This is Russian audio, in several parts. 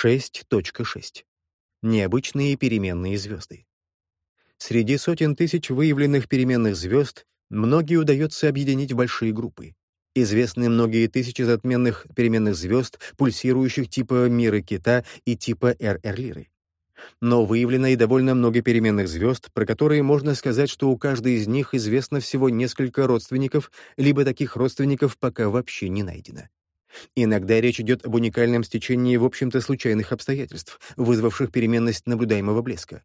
6.6. Необычные переменные звезды. Среди сотен тысяч выявленных переменных звезд многие удается объединить в большие группы. Известны многие тысячи затменных переменных звезд, пульсирующих типа мира кита и типа РР-лиры. Но выявлено и довольно много переменных звезд, про которые можно сказать, что у каждой из них известно всего несколько родственников, либо таких родственников пока вообще не найдено. Иногда речь идет об уникальном стечении, в общем-то, случайных обстоятельств, вызвавших переменность наблюдаемого блеска.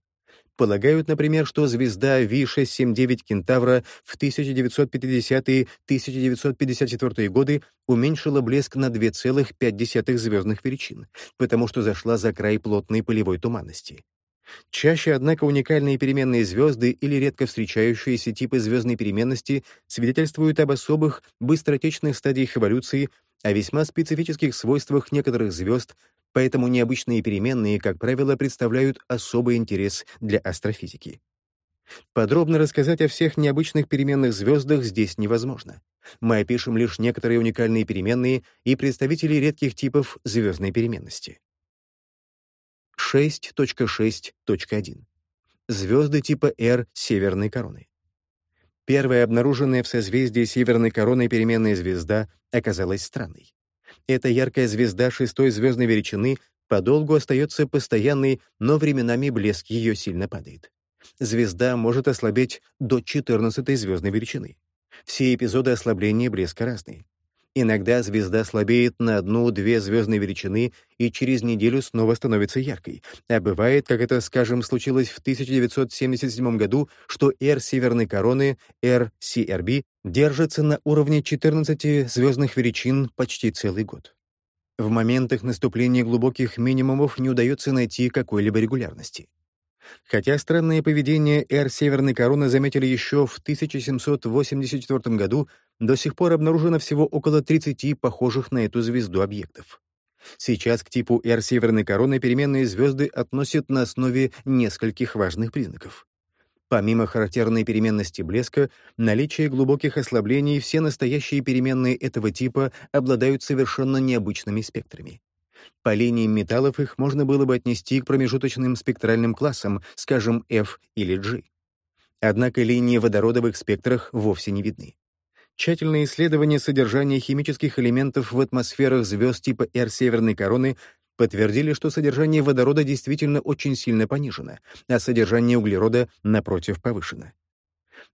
Полагают, например, что звезда V679 Кентавра в 1950-1954 годы уменьшила блеск на 2,5 звездных величин, потому что зашла за край плотной полевой туманности. Чаще, однако, уникальные переменные звезды или редко встречающиеся типы звездной переменности свидетельствуют об особых, быстротечных стадиях эволюции, о весьма специфических свойствах некоторых звезд, поэтому необычные переменные, как правило, представляют особый интерес для астрофизики. Подробно рассказать о всех необычных переменных звездах здесь невозможно. Мы опишем лишь некоторые уникальные переменные и представители редких типов звездной переменности. 6.6.1. Звезды типа R северной короны. Первая обнаруженная в созвездии Северной короны переменная звезда оказалась странной. Эта яркая звезда шестой звездной величины подолгу остается постоянной, но временами блеск ее сильно падает. Звезда может ослабеть до 14 звездной величины. Все эпизоды ослабления блеска разные. Иногда звезда слабеет на одну-две звездные величины и через неделю снова становится яркой. А бывает, как это, скажем, случилось в 1977 году, что R северной короны, RCRB, держится на уровне 14 звездных величин почти целый год. В моментах наступления глубоких минимумов не удается найти какой-либо регулярности. Хотя странное поведение Эр Северной Короны заметили еще в 1784 году, до сих пор обнаружено всего около 30 похожих на эту звезду объектов. Сейчас к типу Р Северной Короны переменные звезды относят на основе нескольких важных признаков. Помимо характерной переменности блеска, наличие глубоких ослаблений, все настоящие переменные этого типа обладают совершенно необычными спектрами. По линиям металлов их можно было бы отнести к промежуточным спектральным классам, скажем, F или G. Однако линии в водородовых спектрах вовсе не видны. Тщательное исследование содержания химических элементов в атмосферах звезд типа R Северной короны подтвердили, что содержание водорода действительно очень сильно понижено, а содержание углерода, напротив, повышено.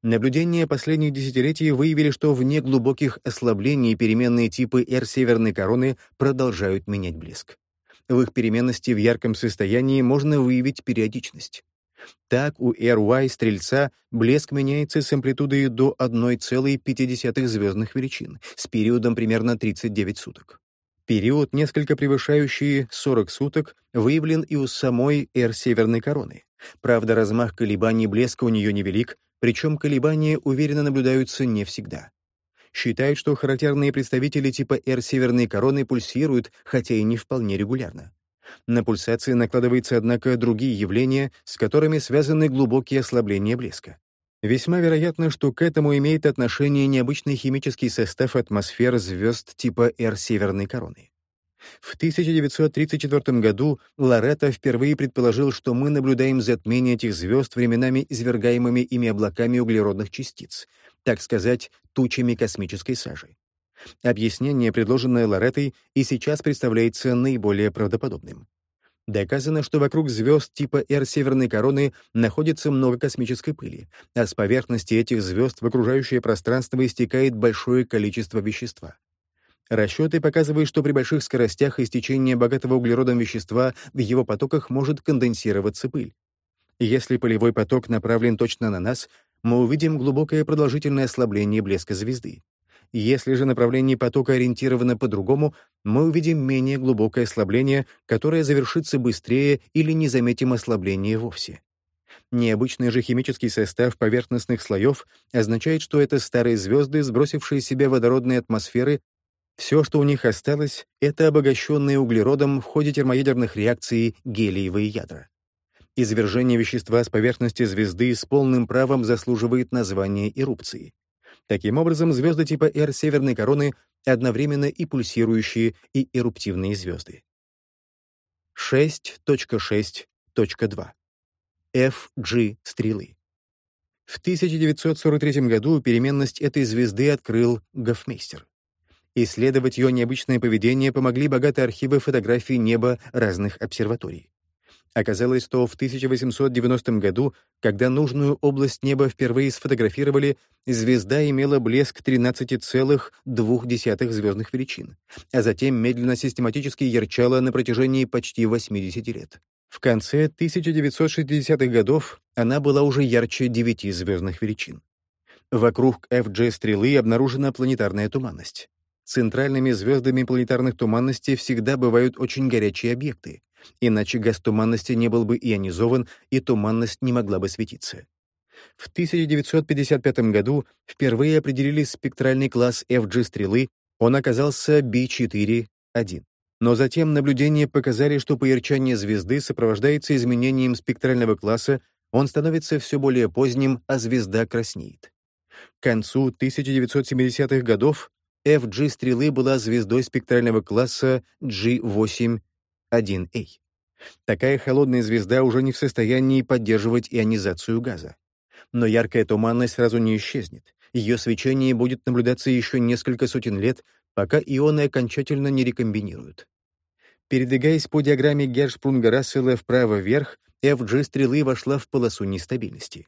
Наблюдения последних десятилетий выявили, что вне глубоких ослаблений переменные типы R северной короны продолжают менять блеск. В их переменности в ярком состоянии можно выявить периодичность. Так у RY Стрельца блеск меняется с амплитудой до 1,5 звездных величин с периодом примерно 39 суток. Период, несколько превышающий 40 суток, выявлен и у самой R северной короны. Правда, размах колебаний блеска у нее невелик, причем колебания уверенно наблюдаются не всегда. Считают, что характерные представители типа R северной короны пульсируют, хотя и не вполне регулярно. На пульсации накладываются, однако, другие явления, с которыми связаны глубокие ослабления блеска. Весьма вероятно, что к этому имеет отношение необычный химический состав атмосфер звезд типа R северной короны. В 1934 году Лоретто впервые предположил, что мы наблюдаем затмение этих звезд временами извергаемыми ими облаками углеродных частиц, так сказать, тучами космической сажи. Объяснение, предложенное Лореттой, и сейчас представляется наиболее правдоподобным. Доказано, что вокруг звезд типа R северной короны находится много космической пыли, а с поверхности этих звезд в окружающее пространство истекает большое количество вещества. Расчеты показывают, что при больших скоростях истечения богатого углеродом вещества в его потоках может конденсироваться пыль. Если полевой поток направлен точно на нас, мы увидим глубокое продолжительное ослабление блеска звезды. Если же направление потока ориентировано по-другому, мы увидим менее глубокое ослабление, которое завершится быстрее или не заметим ослабление вовсе. Необычный же химический состав поверхностных слоев означает, что это старые звезды, сбросившие себе водородные атмосферы все, что у них осталось, это обогащенные углеродом в ходе термоядерных реакций гелиевые ядра. Извержение вещества с поверхности звезды с полным правом заслуживает названия эрупции. Таким образом, звезды типа R северной короны одновременно и пульсирующие, и эруптивные звезды. 6.6.2. FG стрелы. В 1943 году переменность этой звезды открыл Гофмейстер. Исследовать ее необычное поведение помогли богатые архивы фотографий неба разных обсерваторий. Оказалось, что в 1890 году, когда нужную область неба впервые сфотографировали, звезда имела блеск 13,2 звездных величин, а затем медленно систематически ярчала на протяжении почти 80 лет. В конце 1960-х годов она была уже ярче 9 звездных величин. Вокруг FG-стрелы обнаружена планетарная туманность. Центральными звездами планетарных туманностей всегда бывают очень горячие объекты, Иначе газ туманности не был бы ионизован, и туманность не могла бы светиться. В 1955 году впервые определили спектральный класс FG-стрелы, он оказался B4-1. Но затем наблюдения показали, что поярчание звезды сопровождается изменением спектрального класса, он становится все более поздним, а звезда краснеет. К концу 1970-х годов FG-стрелы была звездой спектрального класса G8 1A. Такая холодная звезда уже не в состоянии поддерживать ионизацию газа. Но яркая туманность сразу не исчезнет. Ее свечение будет наблюдаться еще несколько сотен лет, пока ионы окончательно не рекомбинируют. Передвигаясь по диаграмме Гершпрунга-Рассела вправо-вверх, FG-стрелы вошла в полосу нестабильности.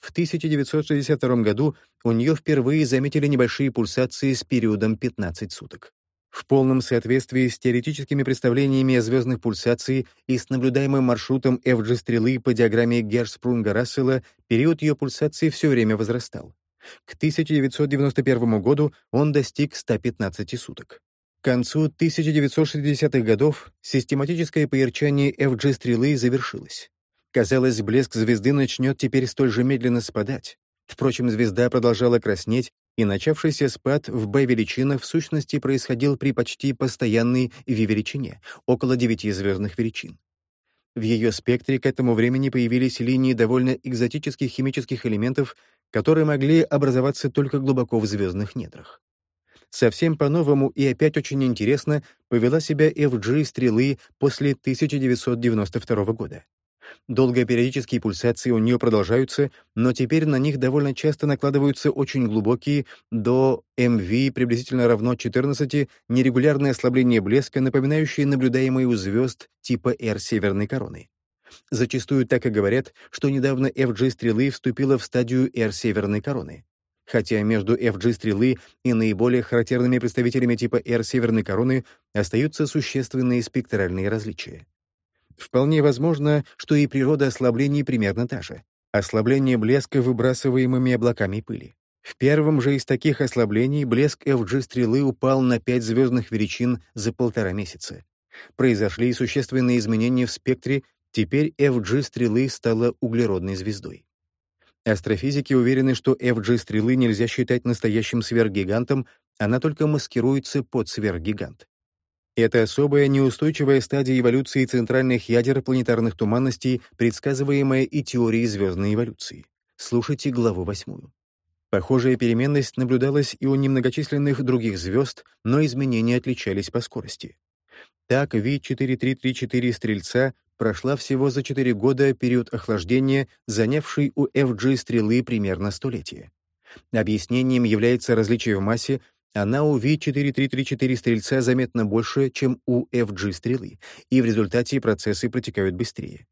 В 1962 году у нее впервые заметили небольшие пульсации с периодом 15 суток. В полном соответствии с теоретическими представлениями о звездных пульсациях и с наблюдаемым маршрутом FG-стрелы по диаграмме Гершпрунга-Рассела, период ее пульсации все время возрастал. К 1991 году он достиг 115 суток. К концу 1960-х годов систематическое поярчание FG-стрелы завершилось. Казалось, блеск звезды начнет теперь столь же медленно спадать. Впрочем, звезда продолжала краснеть, и начавшийся спад в B-величинах в сущности происходил при почти постоянной V-величине, около 9 звездных величин. В ее спектре к этому времени появились линии довольно экзотических химических элементов, которые могли образоваться только глубоко в звездных недрах. Совсем по-новому и опять очень интересно повела себя FG стрелы после 1992 года. Долгопериодические пульсации у нее продолжаются, но теперь на них довольно часто накладываются очень глубокие, до МВ приблизительно равно 14, нерегулярные ослабления блеска, напоминающие наблюдаемые у звезд типа R северной короны. Зачастую так и говорят, что недавно FG-стрелы вступила в стадию R северной короны. Хотя между FG-стрелы и наиболее характерными представителями типа R северной короны остаются существенные спектральные различия. Вполне возможно, что и природа ослаблений примерно та же. Ослабление блеска выбрасываемыми облаками пыли. В первом же из таких ослаблений блеск FG-стрелы упал на 5 звездных величин за полтора месяца. Произошли существенные изменения в спектре, теперь FG-стрелы стала углеродной звездой. Астрофизики уверены, что FG-стрелы нельзя считать настоящим сверхгигантом, она только маскируется под сверхгигант. Это особая неустойчивая стадия эволюции центральных ядер планетарных туманностей, предсказываемая и теорией звездной эволюции. Слушайте главу восьмую. Похожая переменность наблюдалась и у немногочисленных других звезд, но изменения отличались по скорости. Так, V4334 Стрельца прошла всего за 4 года период охлаждения, занявший у FG стрелы примерно столетие. Объяснением является различие в массе, она у V4334 стрельца заметно больше, чем у FG-стрелы, и в результате процессы протекают быстрее.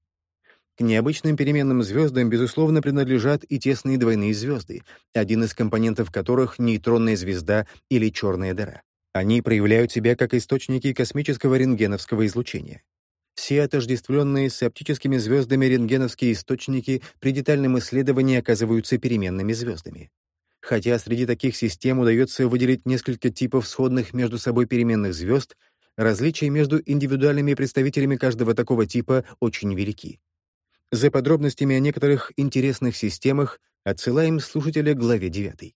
К необычным переменным звездам, безусловно, принадлежат и тесные двойные звезды, один из компонентов которых — нейтронная звезда или черная дыра. Они проявляют себя как источники космического рентгеновского излучения. Все отождествленные с оптическими звездами рентгеновские источники при детальном исследовании оказываются переменными звездами. Хотя среди таких систем удается выделить несколько типов сходных между собой переменных звезд, различия между индивидуальными представителями каждого такого типа очень велики. За подробностями о некоторых интересных системах отсылаем слушателя к главе 9.